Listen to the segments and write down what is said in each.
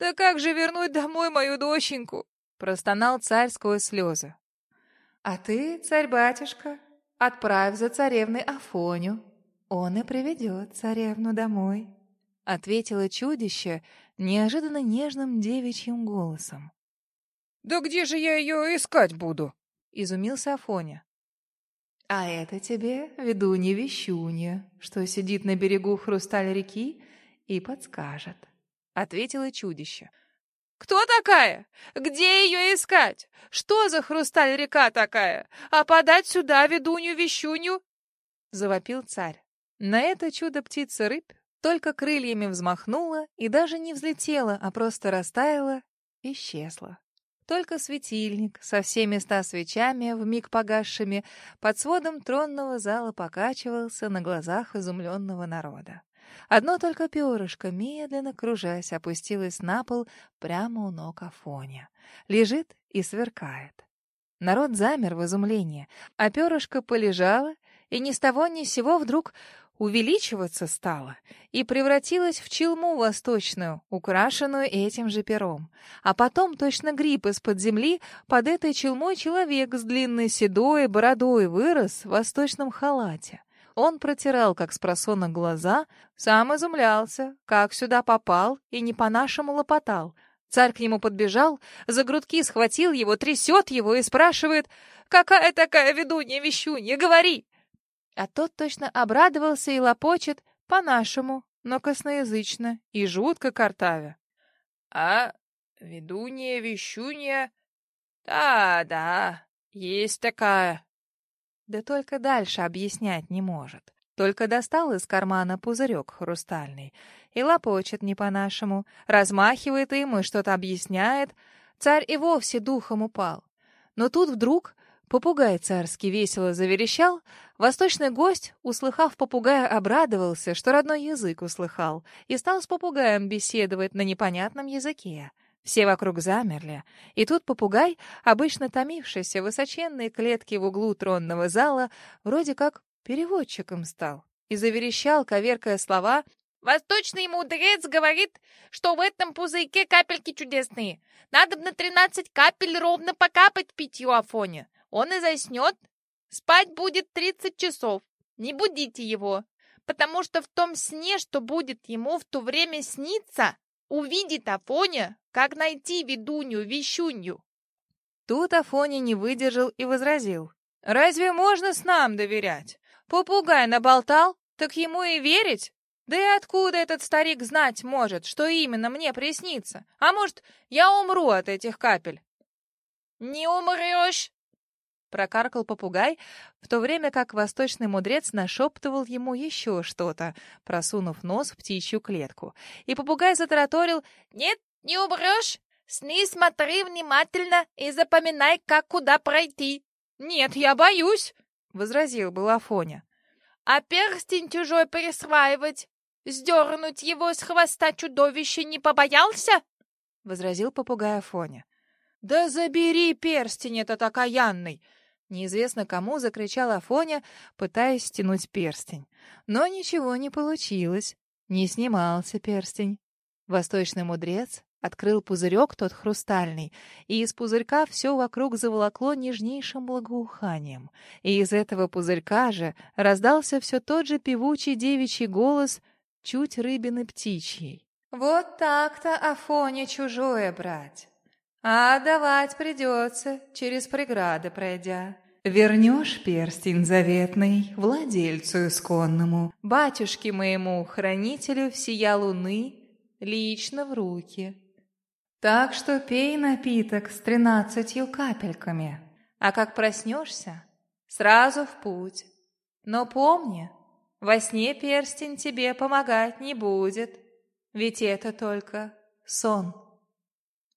Да как же вернуть домой мою доченьку? Простонал царь сквозь слезы. А ты, царь-батюшка, отправь за царевной Афоню. Он и приведет царевну домой, — ответило чудище неожиданно нежным девичьим голосом. «Да где же я ее искать буду?» — изумился Афоня. «А это тебе ведунья-вещунья, что сидит на берегу хрусталь реки и подскажет», — ответило чудище. «Кто такая? Где ее искать? Что за хрусталь река такая? А подать сюда ведунью-вещунью?» — завопил царь. На это чудо-птица-рыбь только крыльями взмахнула и даже не взлетела, а просто растаяла, исчезла. Только светильник со всеми ста свечами, вмиг погасшими, под сводом тронного зала покачивался на глазах изумленного народа. Одно только перышко, медленно кружась, опустилось на пол прямо у ног Афоня. Лежит и сверкает. Народ замер в изумлении, а перышко полежало, и ни с того ни с сего вдруг увеличиваться стала и превратилась в челму восточную, украшенную этим же пером. А потом, точно гриб из-под земли, под этой челмой человек с длинной седой бородой вырос в восточном халате. Он протирал, как с просонок, глаза, сам изумлялся, как сюда попал и не по-нашему лопотал. Царь к нему подбежал, за грудки схватил его, трясет его и спрашивает, «Какая такая ведунья-вещунья? Говори!» А тот точно обрадовался и лопочет по-нашему, но косноязычно и жутко картавя. — А ведунья, вещунья? Да, да, есть такая. Да только дальше объяснять не может. Только достал из кармана пузырек хрустальный и лопочет не по-нашему, размахивает им и что-то объясняет. Царь и вовсе духом упал. Но тут вдруг Попугай царский весело заверещал. Восточный гость, услыхав попугая, обрадовался, что родной язык услыхал, и стал с попугаем беседовать на непонятном языке. Все вокруг замерли, и тут попугай, обычно томившийся в высоченной клетке в углу тронного зала, вроде как переводчиком стал и заверещал, коверкая слова, Восточный мудрец говорит, что в этом пузырьке капельки чудесные. Надо на тринадцать капель ровно покапать питью Афоне. Он и заснет. Спать будет 30 часов. Не будите его, потому что в том сне, что будет ему в то время сниться, увидит Афоня, как найти ведунью, вещунью. Тут Афоня не выдержал и возразил. «Разве можно с нам доверять? Попугай наболтал, так ему и верить? Да и откуда этот старик знать может, что именно мне приснится? А может, я умру от этих капель?» «Не умрешь!» Прокаркал попугай, в то время как восточный мудрец нашептывал ему еще что-то, просунув нос в птичью клетку. И попугай затараторил «Нет, не умрешь! Сны смотри внимательно и запоминай, как куда пройти!» «Нет, я боюсь!» — возразил был Афоня. «А перстень чужой присваивать? Сдернуть его с хвоста чудовища не побоялся?» — возразил попугай Афоня. «Да забери перстень этот окаянный!» Неизвестно кому закричал Афоня, пытаясь стянуть перстень. Но ничего не получилось. Не снимался перстень. Восточный мудрец открыл пузырек тот хрустальный, и из пузырька все вокруг заволокло нежнейшим благоуханием. И из этого пузырька же раздался все тот же певучий девичий голос, чуть рыбины птичьей. «Вот так-то Афоне чужое брать. А отдавать придется, через преграды пройдя. Вернешь перстень заветный владельцу исконному, батюшке моему, хранителю всея луны, лично в руки. Так что пей напиток с тринадцатью капельками, а как проснешься, сразу в путь. Но помни, во сне перстень тебе помогать не будет, ведь это только сон.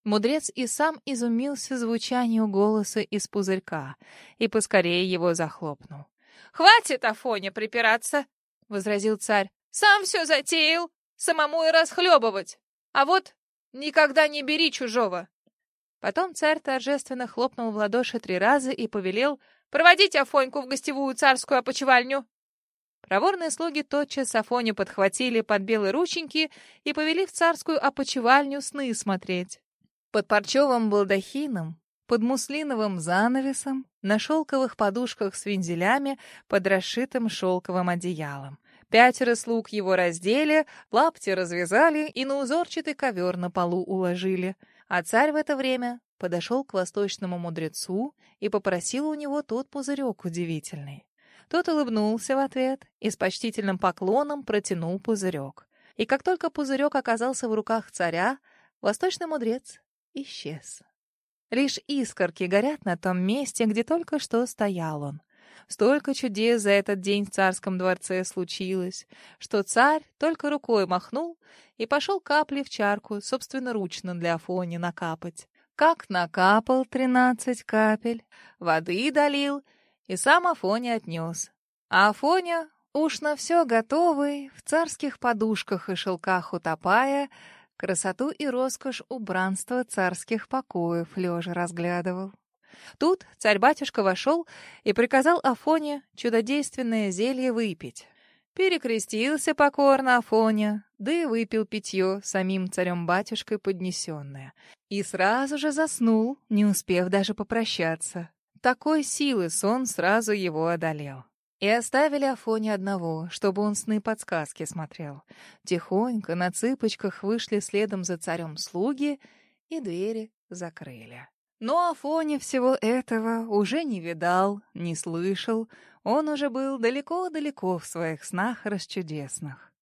Мудрец и сам изумился звучанию голоса из пузырька и поскорее его захлопнул. «Хватит, Афоня, припираться!» — возразил царь. «Сам все затеял, самому и расхлебывать. А вот никогда не бери чужого!» Потом царь торжественно хлопнул в ладоши три раза и повелел проводить Афоньку в гостевую царскую опочивальню. Проворные слуги тотчас Афоню подхватили под белые рученьки и повели в царскую опочивальню сны смотреть. Под парчевым балдахином, под муслиновым занавесом, на шелковых подушках с вензелями, под расшитым шелковым одеялом. Пятеро слуг его раздели, лапти развязали и на узорчатый ковер на полу уложили. А царь в это время подошел к восточному мудрецу и попросил у него тот пузырек удивительный. Тот улыбнулся в ответ и с почтительным поклоном протянул пузырек. И как только пузырек оказался в руках царя, восточный мудрец исчез. Лишь искорки горят на том месте, где только что стоял он. Столько чудес за этот день в царском дворце случилось, что царь только рукой махнул и пошел капли в чарку собственноручно для Афони накапать. Как накапал тринадцать капель, воды долил и сам Афоня отнес. А Афоня, уж на все готовый, в царских подушках и шелках утопая, красоту и роскошь убранства царских покоев лежа разглядывал. Тут царь-батюшка вошел и приказал Афоне чудодейственное зелье выпить. Перекрестился покорно Афоня, да и выпил питье самим царем-батюшкой поднесенное. И сразу же заснул, не успев даже попрощаться. Такой силы сон сразу его одолел. И оставили Афоне одного, чтобы он сны-подсказки смотрел. Тихонько на цыпочках вышли следом за царем слуги и двери закрыли. Но Афоня всего этого уже не видал, не слышал. Он уже был далеко-далеко в своих снах расчудесных.